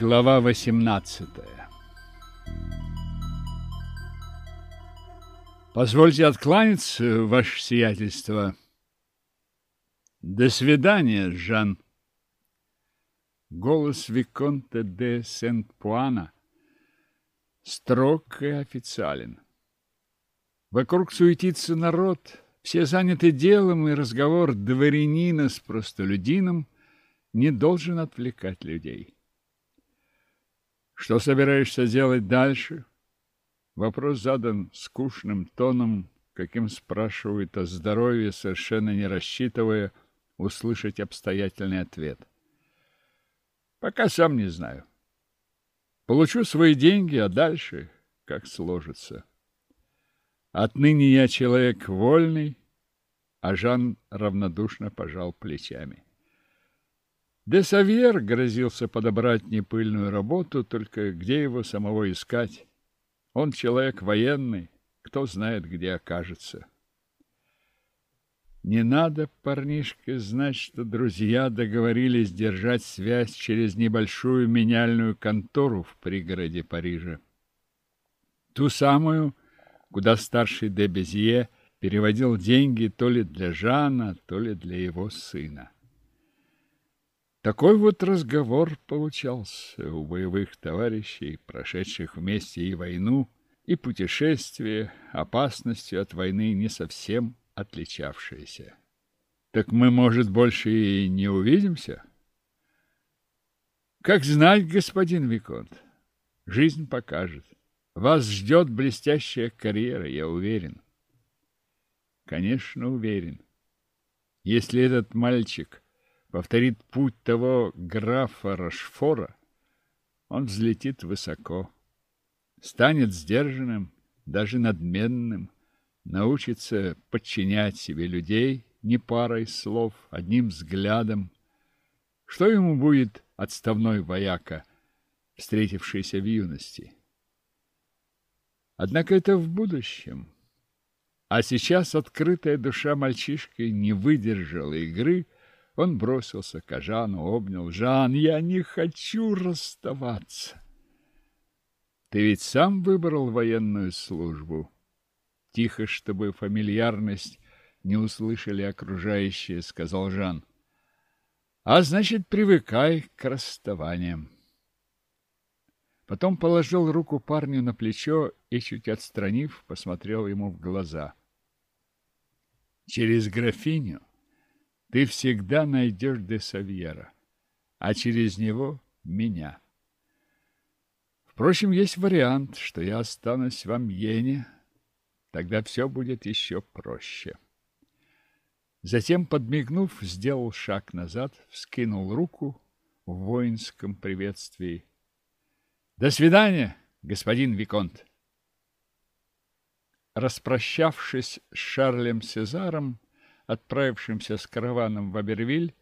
Глава 18 Позвольте откланяться, ваше сиятельство. До свидания, Жан. Голос Виконта де Сент-Пуана строг и официален. Вокруг суетится народ, все заняты делом, и разговор дворянина с простолюдином не должен отвлекать людей. Что собираешься делать дальше? Вопрос задан скучным тоном, каким спрашивают о здоровье, совершенно не рассчитывая услышать обстоятельный ответ. Пока сам не знаю. Получу свои деньги, а дальше как сложится. Отныне я человек вольный, а Жан равнодушно пожал плечами. Де Савьер грозился подобрать непыльную работу, только где его самого искать? Он человек военный, кто знает, где окажется. Не надо, парнишке, знать, что друзья договорились держать связь через небольшую меняльную контору в пригороде Парижа. Ту самую, куда старший де Безье переводил деньги то ли для Жана, то ли для его сына. Такой вот разговор получался у боевых товарищей, прошедших вместе и войну, и путешествие, опасностью от войны не совсем отличавшиеся. Так мы, может, больше и не увидимся? Как знать, господин Виконт, жизнь покажет. Вас ждет блестящая карьера, я уверен. Конечно, уверен. Если этот мальчик повторит путь того графа Рашфора, он взлетит высоко, станет сдержанным, даже надменным, научится подчинять себе людей не парой слов, одним взглядом. Что ему будет отставной вояка, встретившийся в юности? Однако это в будущем. А сейчас открытая душа мальчишки не выдержала игры, он бросился к Жану, обнял. «Жан, я не хочу расставаться!» «Ты ведь сам выбрал военную службу?» Тихо, чтобы фамильярность не услышали окружающие, сказал Жан. «А значит, привыкай к расставаниям». Потом положил руку парню на плечо и, чуть отстранив, посмотрел ему в глаза. «Через графиню ты всегда найдешь де Савьера, а через него — меня. Впрочем, есть вариант, что я останусь в Амьене, тогда все будет еще проще. Затем, подмигнув, сделал шаг назад, вскинул руку в воинском приветствии. «До свидания, господин Виконт!» Распрощавшись с Шарлем Сезаром, отправившимся с караваном в Абервиль,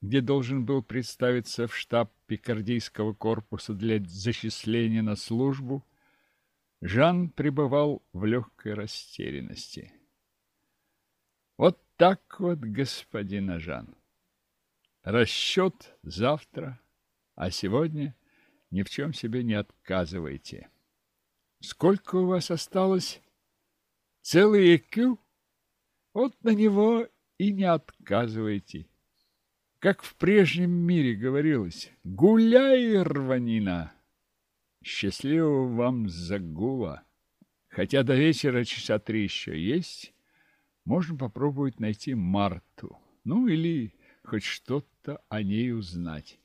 где должен был представиться в штаб Пикардийского корпуса для зачисления на службу, Жан пребывал в легкой растерянности. Вот так вот, господин Жан. Расчет завтра, а сегодня ни в чем себе не отказывайте. Сколько у вас осталось? Целый ЭКЮ? Вот на него и не отказывайте. Как в прежнем мире говорилось, гуляй, рванина! Счастливого вам загула! Хотя до вечера часа три еще есть, можно попробовать найти Марту, ну или хоть что-то о ней узнать.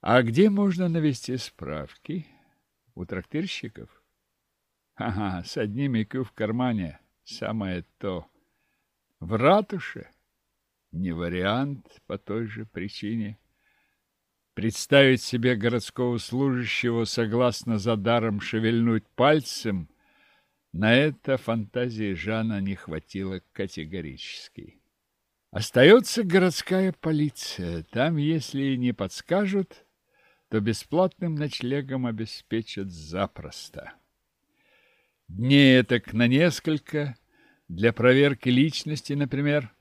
А где можно навести справки? У трактирщиков? Ага, с одним икю в кармане, самое то. В ратуше? Не вариант по той же причине. Представить себе городского служащего, согласно за даром шевельнуть пальцем, на это фантазии Жана не хватило категорически. Остается городская полиция. Там, если не подскажут, то бесплатным ночлегом обеспечат запросто. Дней так на несколько – для проверки личности, например.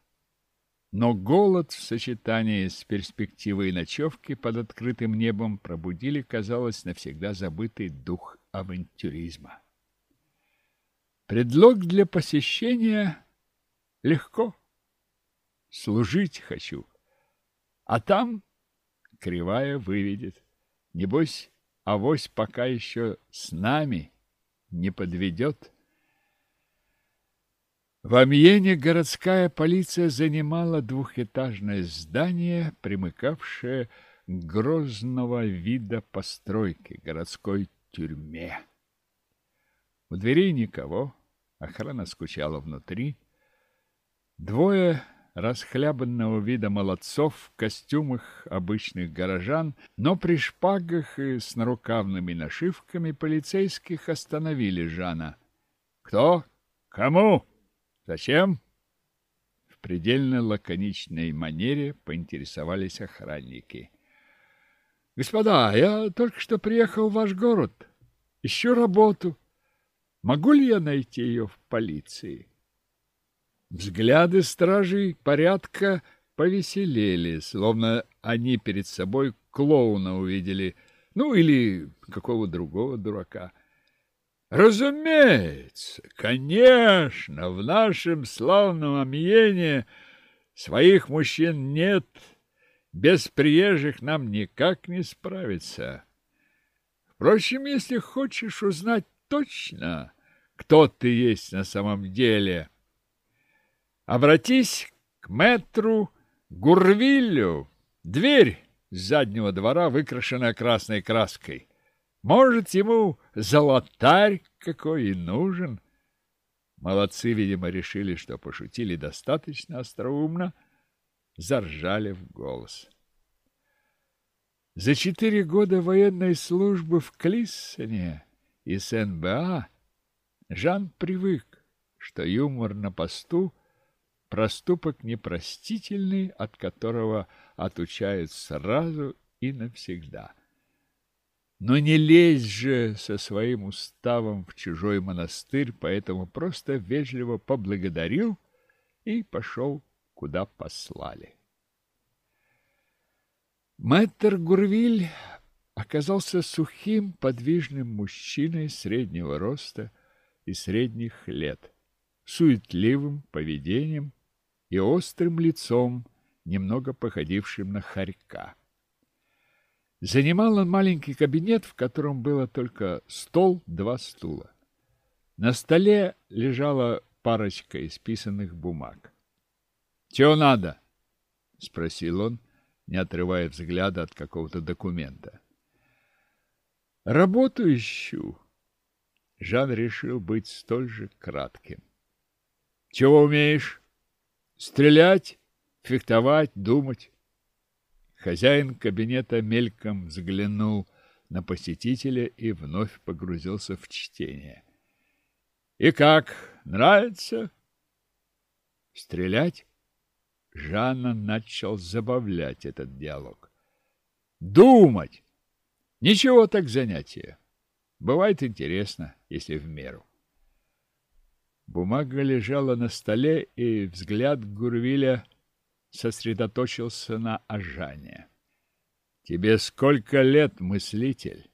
но голод в сочетании с перспективой ночевки под открытым небом пробудили, казалось, навсегда забытый дух авантюризма. Предлог для посещения легко. Служить хочу. А там кривая выведет. Небось, авось пока еще с нами не подведет. В Амьене городская полиция занимала двухэтажное здание, примыкавшее к грозного вида постройки городской тюрьме. У дверей никого, охрана скучала внутри. Двое расхлябанного вида молодцов в костюмах обычных горожан, но при шпагах и с нарукавными нашивками полицейских остановили Жана. «Кто? Кому?» Зачем? В предельно лаконичной манере поинтересовались охранники. Господа, я только что приехал в ваш город. Ищу работу. Могу ли я найти ее в полиции? Взгляды стражей порядка повеселели, словно они перед собой клоуна увидели, ну или какого другого дурака. Разумеется, конечно, в нашем славном Амьене своих мужчин нет, без приезжих нам никак не справиться. Впрочем, если хочешь узнать точно, кто ты есть на самом деле, обратись к мэтру Гурвилю. Дверь с заднего двора выкрашена красной краской. Может, ему золотарь какой и нужен. Молодцы, видимо, решили, что пошутили достаточно остроумно, заржали в голос. За четыре года военной службы в Клиссоне и СНБА Жан привык, что юмор на посту – проступок непростительный, от которого отучают сразу и навсегда – но не лезь же со своим уставом в чужой монастырь, поэтому просто вежливо поблагодарил и пошел, куда послали. Мэтр Гурвиль оказался сухим, подвижным мужчиной среднего роста и средних лет, суетливым поведением и острым лицом, немного походившим на хорька. Занимал он маленький кабинет, в котором было только стол, два стула. На столе лежала парочка исписанных бумаг. «Чего надо?» — спросил он, не отрывая взгляда от какого-то документа. «Работу ищу». Жан решил быть столь же кратким. «Чего умеешь? Стрелять, фехтовать, думать?» Хозяин кабинета мельком взглянул на посетителя и вновь погрузился в чтение. «И как? Нравится?» «Стрелять?» Жанна начал забавлять этот диалог. «Думать! Ничего так занятие. Бывает интересно, если в меру». Бумага лежала на столе, и взгляд Гурвиля сосредоточился на Ажане. «Тебе сколько лет, мыслитель?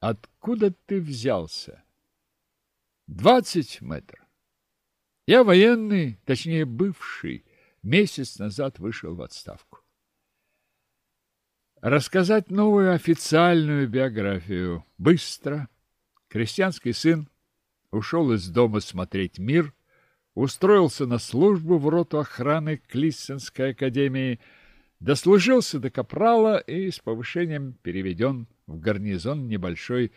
Откуда ты взялся?» «Двадцать, метр. Я военный, точнее, бывший. Месяц назад вышел в отставку. Рассказать новую официальную биографию. Быстро. Крестьянский сын ушел из дома смотреть мир, устроился на службу в роту охраны Клиссенской академии, дослужился до капрала и с повышением переведен в гарнизон небольшой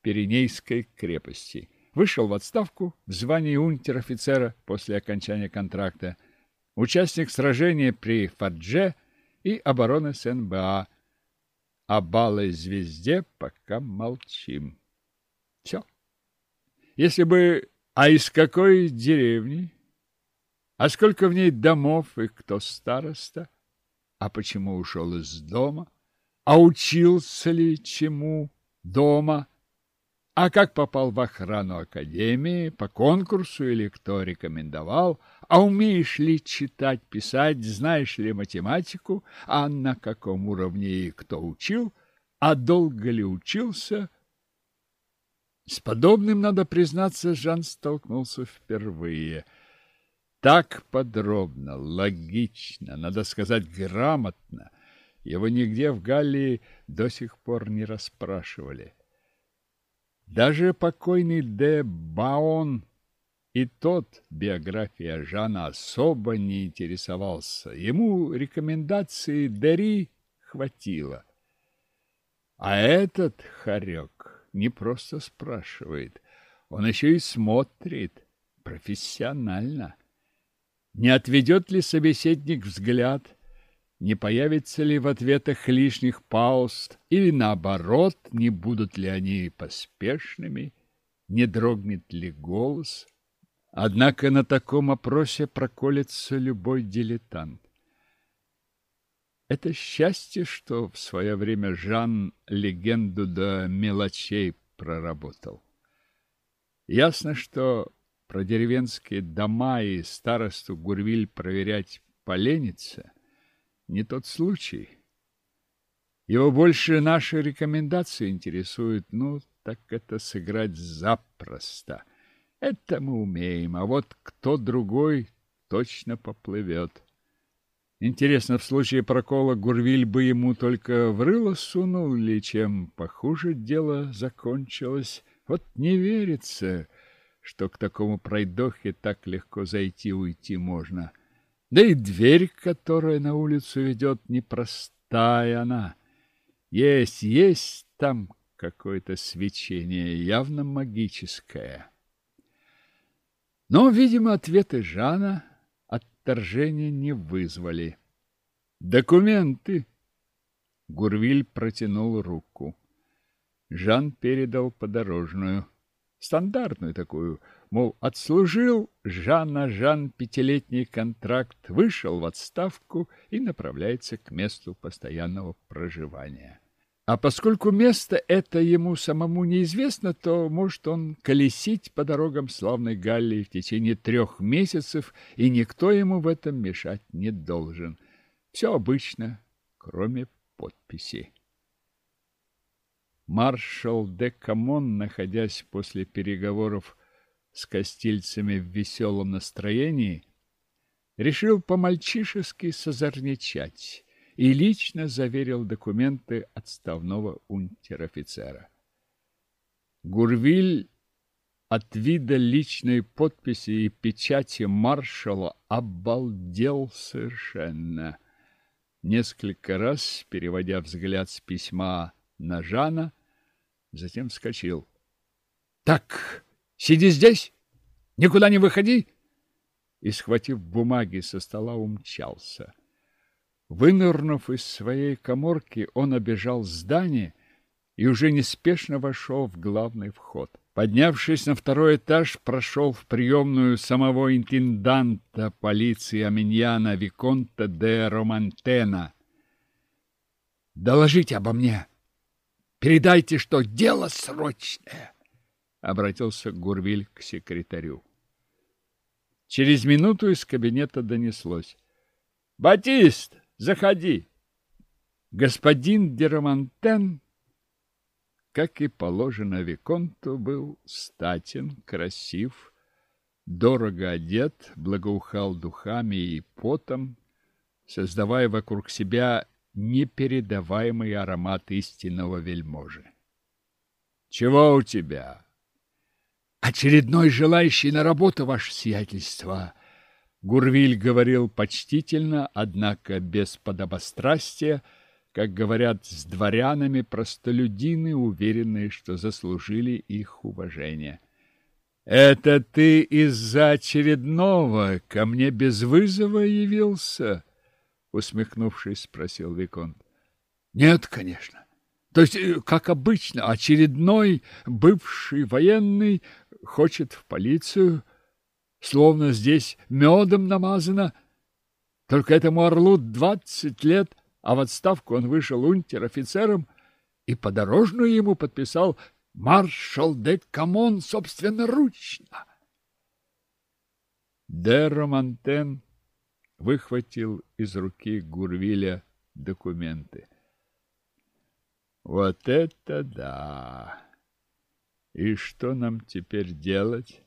Пиренейской крепости. Вышел в отставку в звании унтер-офицера после окончания контракта, участник сражения при Фадже и обороны СНБА. О балой звезде пока молчим. Все. Если бы а из какой деревни? А сколько в ней домов и кто староста? А почему ушел из дома? А учился ли чему дома? А как попал в охрану академии, по конкурсу или кто рекомендовал? А умеешь ли читать, писать, знаешь ли математику? А на каком уровне и кто учил? А долго ли учился? С подобным, надо признаться, Жан столкнулся впервые. Так подробно, логично, надо сказать, грамотно. Его нигде в Галлии до сих пор не расспрашивали. Даже покойный де Баон и тот биография Жана особо не интересовался. Ему рекомендации Дери хватило. А этот хорек не просто спрашивает, он еще и смотрит профессионально. Не отведет ли собеседник взгляд, не появится ли в ответах лишних пауз, или наоборот, не будут ли они поспешными, не дрогнет ли голос. Однако на таком опросе проколется любой дилетант. Это счастье, что в свое время Жан легенду до мелочей проработал. Ясно, что про деревенские дома и старосту Гурвиль проверять поленится. Не тот случай. Его больше наши рекомендации интересуют. Ну, так это сыграть запросто. Это мы умеем, а вот кто другой точно поплывет. Интересно, в случае прокола Гурвиль бы ему только в рыло сунул, или чем похуже дело закончилось. Вот не верится, что к такому пройдохе так легко зайти уйти можно. Да и дверь, которая на улицу ведет, непростая она. Есть, есть там какое-то свечение, явно магическое. Но, видимо, ответы Жана отторжения не вызвали. «Документы!» Гурвиль протянул руку. Жан передал подорожную, стандартную такую, мол, отслужил Жан на Жан пятилетний контракт, вышел в отставку и направляется к месту постоянного проживания. А поскольку место это ему самому неизвестно, то может он колесить по дорогам славной Галлии в течение трех месяцев, и никто ему в этом мешать не должен. Все обычно, кроме подписи. Маршал де Камон, находясь после переговоров с кастильцами в веселом настроении, решил по-мальчишески созорничать и лично заверил документы отставного унтер-офицера. Гурвиль от вида личной подписи и печати маршала обалдел совершенно. Несколько раз, переводя взгляд с письма на Жана, затем вскочил. — Так, сиди здесь, никуда не выходи! И, схватив бумаги со стола, умчался. — Вынырнув из своей коморки, он обежал здание и уже неспешно вошел в главный вход. Поднявшись на второй этаж, прошел в приемную самого интенданта полиции Аминьяна Виконта де Романтена. «Доложите обо мне! Передайте, что дело срочное!» — обратился Гурвиль к секретарю. Через минуту из кабинета донеслось. «Батист!» Заходи. Господин Деромантен, как и положено Виконту, был статен, красив, дорого одет, благоухал духами и потом, создавая вокруг себя непередаваемый аромат истинного вельможи. «Чего у тебя?» «Очередной желающий на работу, ваше сиятельство!» Гурвиль говорил почтительно, однако без подобострастия, как говорят с дворянами простолюдины, уверенные, что заслужили их уважение. «Это ты из-за очередного ко мне без вызова явился?» усмехнувшись, спросил Виконт. «Нет, конечно. То есть, э, как обычно, очередной бывший военный хочет в полицию, словно здесь медом намазано. Только этому орлу двадцать лет, а в отставку он вышел унтер-офицером и подорожную ему подписал маршал де Камон собственноручно. Де Романтен выхватил из руки Гурвиля документы. Вот это да! И что нам теперь делать?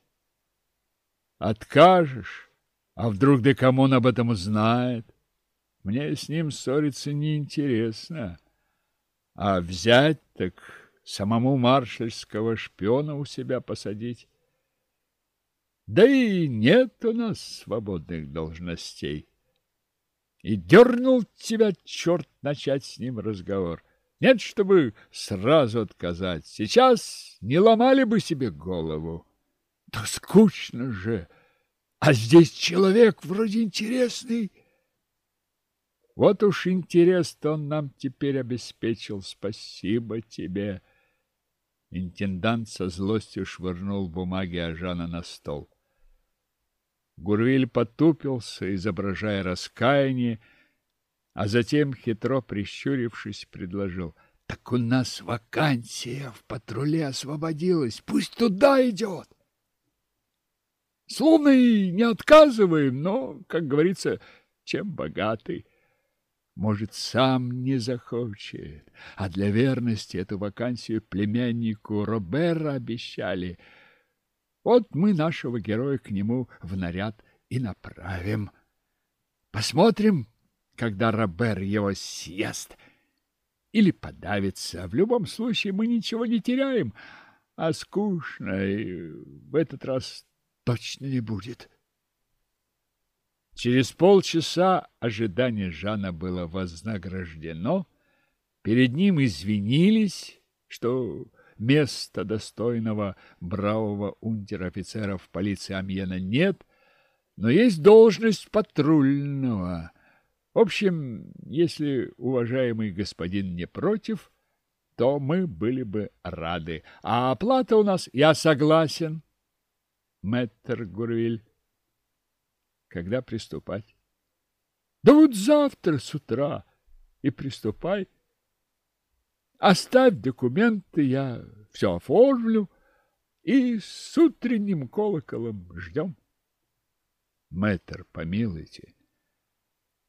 Откажешь? А вдруг де Камон об этом узнает? Мне с ним ссориться неинтересно. А взять так самому маршальского шпиона у себя посадить. Да и нет у нас свободных должностей. И дернул тебя черт начать с ним разговор. Нет, чтобы сразу отказать. Сейчас не ломали бы себе голову. Да скучно же. А здесь человек вроде интересный. Вот уж интерес-то он нам теперь обеспечил. Спасибо тебе. Интендант со злостью швырнул бумаги Ажана на стол. Гурвиль потупился, изображая раскаяние, а затем, хитро прищурившись, предложил. — Так у нас вакансия в патруле освободилась. Пусть туда идет. Словно и не отказываем, но, как говорится, чем богатый. Может, сам не захочет. А для верности эту вакансию племяннику Робера обещали — вот мы нашего героя к нему в наряд и направим. Посмотрим, когда Робер его съест или подавится. В любом случае мы ничего не теряем, а скучно и в этот раз точно не будет. Через полчаса ожидание Жана было вознаграждено. Перед ним извинились, что места достойного бравого унтер-офицера в полиции Амьена нет, но есть должность патрульного. В общем, если уважаемый господин не против, то мы были бы рады. А оплата у нас, я согласен, мэтр Гурвиль. Когда приступать? Да вот завтра с утра и приступай. Оставь документы, я все оформлю, и с утренним колоколом ждем. Мэтр, помилуйте,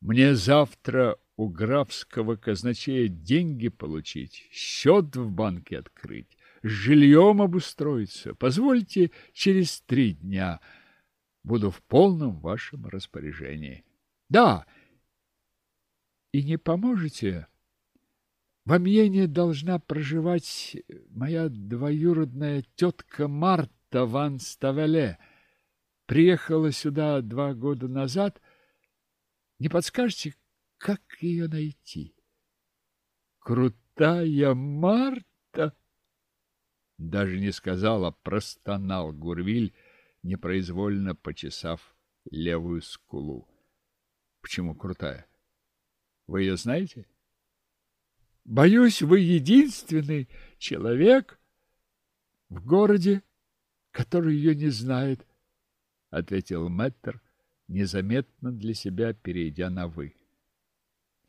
мне завтра у графского казначея деньги получить, счет в банке открыть, с жильем обустроиться. Позвольте через три дня. Буду в полном вашем распоряжении. Да, и не поможете в Амьене должна проживать моя двоюродная тетка Марта Ван Ставеле. Приехала сюда два года назад. Не подскажете, как ее найти? Крутая Марта? Даже не сказала, простонал Гурвиль, непроизвольно почесав левую скулу. Почему крутая? Вы ее знаете? — Боюсь, вы единственный человек в городе, который ее не знает, — ответил мэтр, незаметно для себя перейдя на «вы».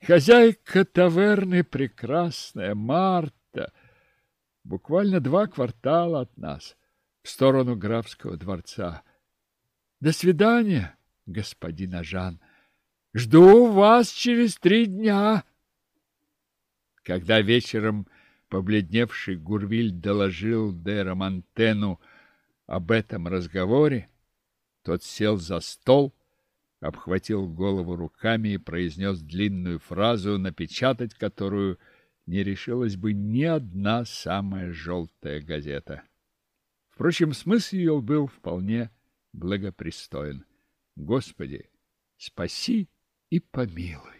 Хозяйка таверны прекрасная, Марта, буквально два квартала от нас, в сторону графского дворца. До свидания, господин Ажан. Жду вас через три дня. Когда вечером побледневший Гурвиль доложил де Романтену об этом разговоре, тот сел за стол, обхватил голову руками и произнес длинную фразу, напечатать которую не решилась бы ни одна самая желтая газета. Впрочем, смысл ее был вполне благопристоен. Господи, спаси и помилуй!